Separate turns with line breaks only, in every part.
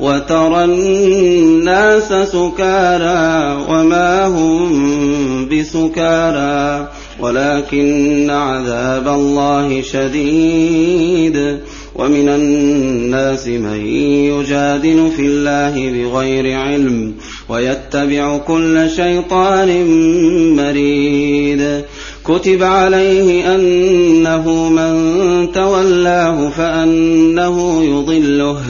وترى الناس سكارى وما هم بسكارى ولكن عذاب الله شديد ومن الناس من يجادل في الله بغير علم ويتبع كل شيطان مريد كتب عليه أنه من تولاه فأنه يضله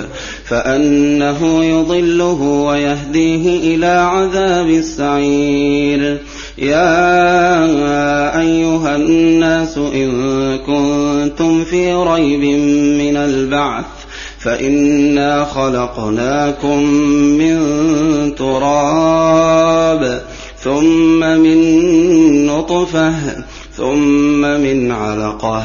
فأنه يضله ويهديه إلى عذاب السعير. يا أيها الناس إن كنتم في ريب من البعث فإنا خلقناكم من تراب ثم من نطفة ثم من علقة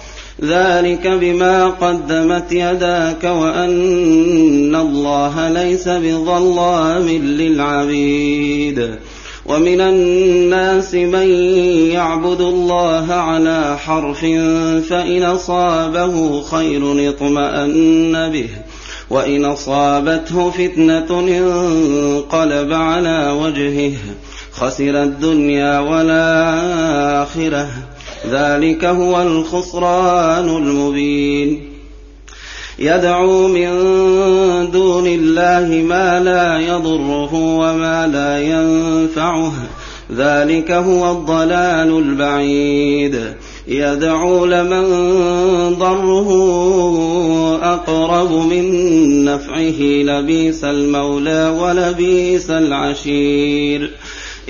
ذلك بما قدمت يداك وأن الله ليس بظلام للعبيد. ومن الناس من يعبد الله على حرف فإن أصابه خير اطمأن به. وإن أصابته فتنة انقلب على وجهه. خسر الدنيا والآخرة. ذلك هو الخسران المبين. يدعو من دون الله ما لا يضره وما لا ينفعه. ذلك هو الضلال البعيد. يدعو لمن ضره أقرب من نفعه. لبيس المولى ولبيس العشير.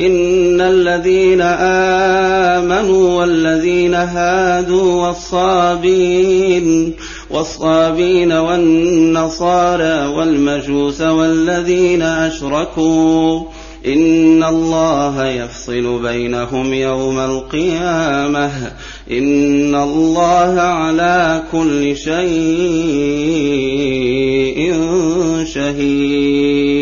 إن الذين آمنوا والذين هادوا والصابين والصابين والنصارى والمجوس والذين أشركوا إن الله يفصل بينهم يوم القيامة إن الله على كل شيء شهيد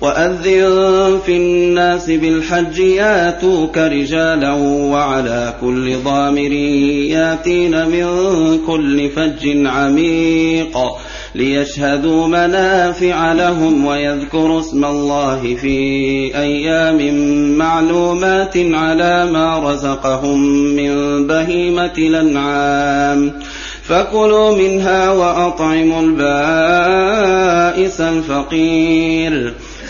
وأذن في الناس بالحج ياتوك رجالا وعلى كل ضامر ياتين من كل فج عميق ليشهدوا منافع لهم ويذكروا اسم الله في أيام معلومات على ما رزقهم من بهيمة الأنعام. فكلوا منها وأطعموا البائس الفقير.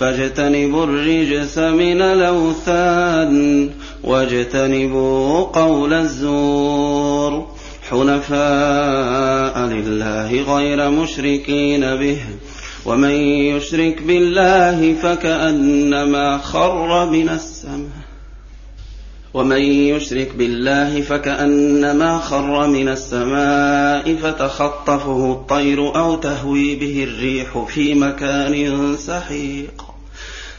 فاجتنبوا الرجس من الأوثان واجتنبوا قول الزور حنفاء لله غير مشركين به ومن يشرك بالله فكأنما خر من السماء ومن يشرك بالله فكأنما خر من السماء فتخطفه الطير أو تهوي به الريح في مكان سحيق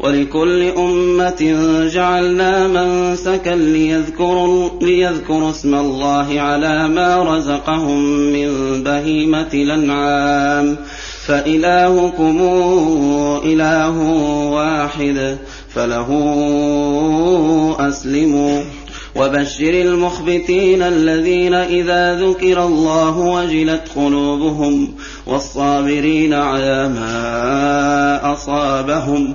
ولكل أمة جعلنا منسكا ليذكروا, ليذكروا اسم الله على ما رزقهم من بهيمة الأنعام. فإلهكم إله واحد فله أسلموا. وبشر المخبتين الذين إذا ذكر الله وجلت قلوبهم والصابرين على ما أصابهم.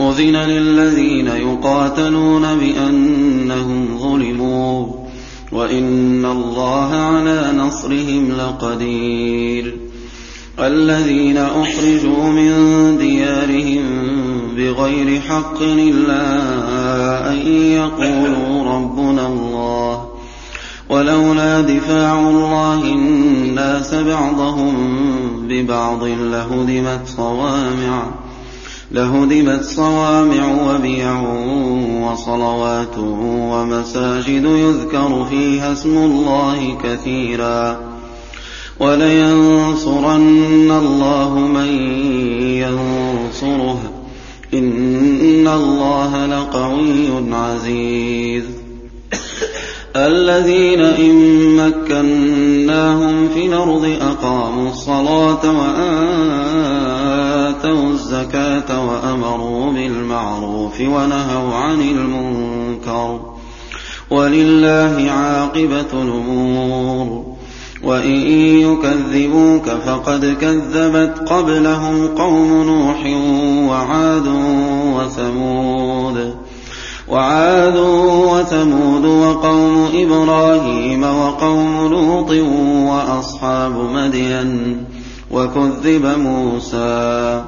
أذن للذين يقاتلون بأنهم ظلموا وإن الله على نصرهم لقدير. الذين أخرجوا من ديارهم بغير حق إلا أن يقولوا ربنا الله. ولولا دفاع الله الناس بعضهم ببعض لهدمت صوامع. لهدمت صوامع وبيع وصلوات ومساجد يذكر فيها اسم الله كثيرا. ولينصرن الله من ينصره. إن الله لقوي عزيز. الذين إن مكناهم في الأرض أقاموا الصلاة وآتوا الزكاة وأمروا بالمعروف ونهوا عن المنكر. ولله عاقبة الأمور. وإن يكذبوك فقد كذبت قبلهم قوم نوح وعاد وثمود. وعاد وثمود وقوم إبراهيم وقوم لوط وأصحاب مدين. وكذب موسى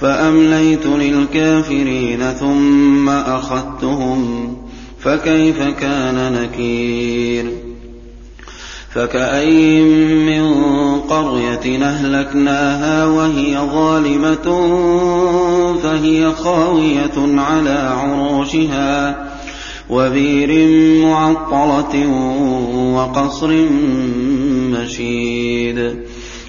فأمليت للكافرين ثم أخذتهم فكيف كان نكير فكأين من قرية أهلكناها وهي ظالمة فهي خاوية على عروشها وبير معطلة وقصر مشيد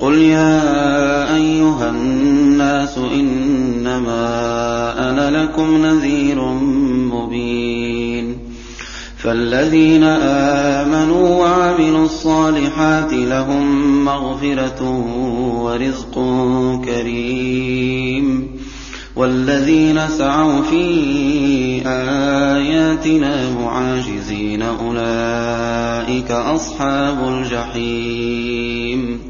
قل يا أيها الناس إنما أنا لكم نذير مبين. فالذين آمنوا وعملوا الصالحات لهم مغفرة ورزق كريم. والذين سعوا في آياتنا معاجزين أولئك أصحاب الجحيم.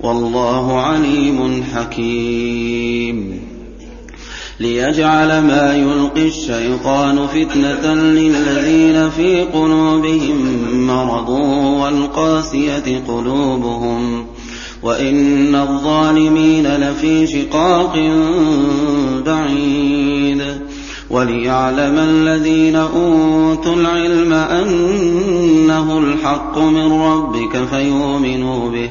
والله عليم حكيم. ليجعل ما يلقي الشيطان فتنة للذين في قلوبهم مرض والقاسية قلوبهم. وإن الظالمين لفي شقاق بعيد. وليعلم الذين أوتوا العلم أنه الحق من ربك فيؤمنوا به.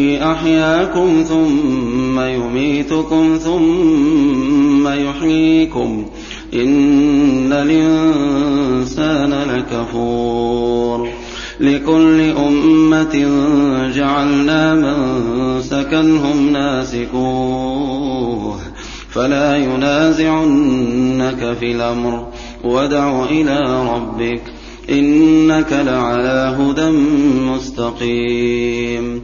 أحياكم ثم يميتكم ثم يحييكم إن الإنسان لكفور لكل أمة جعلنا منسكا هم ناسكوه فلا ينازعنك في الأمر وادع إلى ربك إنك لعلى هدى مستقيم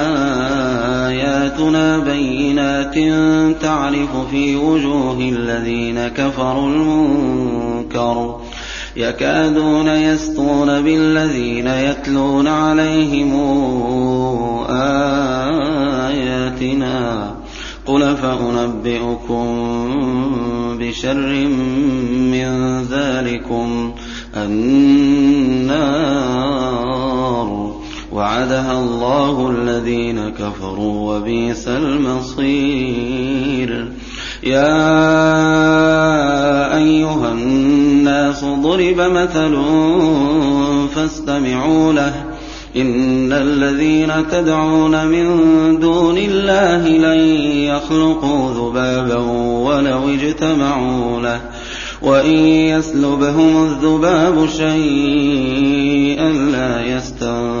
اياتنا بينات تعرف في وجوه الذين كفروا المنكر يكادون يسطون بالذين يتلون عليهم آياتنا قل فأنبئكم بشر من ذلكم النار وعدها الله الذين كفروا وبئس المصير. يا أيها الناس ضرب مثل فاستمعوا له. إن الذين تدعون من دون الله لن يخلقوا ذبابا ولو اجتمعوا له. وإن يسلبهم الذباب شيئا لا يستنقذوه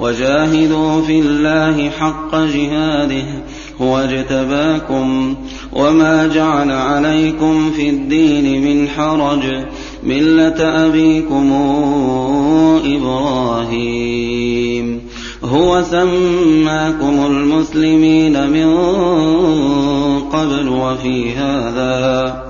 وجاهدوا في الله حق جهاده هو اجتباكم وما جعل عليكم في الدين من حرج ملة أبيكم إبراهيم. هو سماكم المسلمين من قبل وفي هذا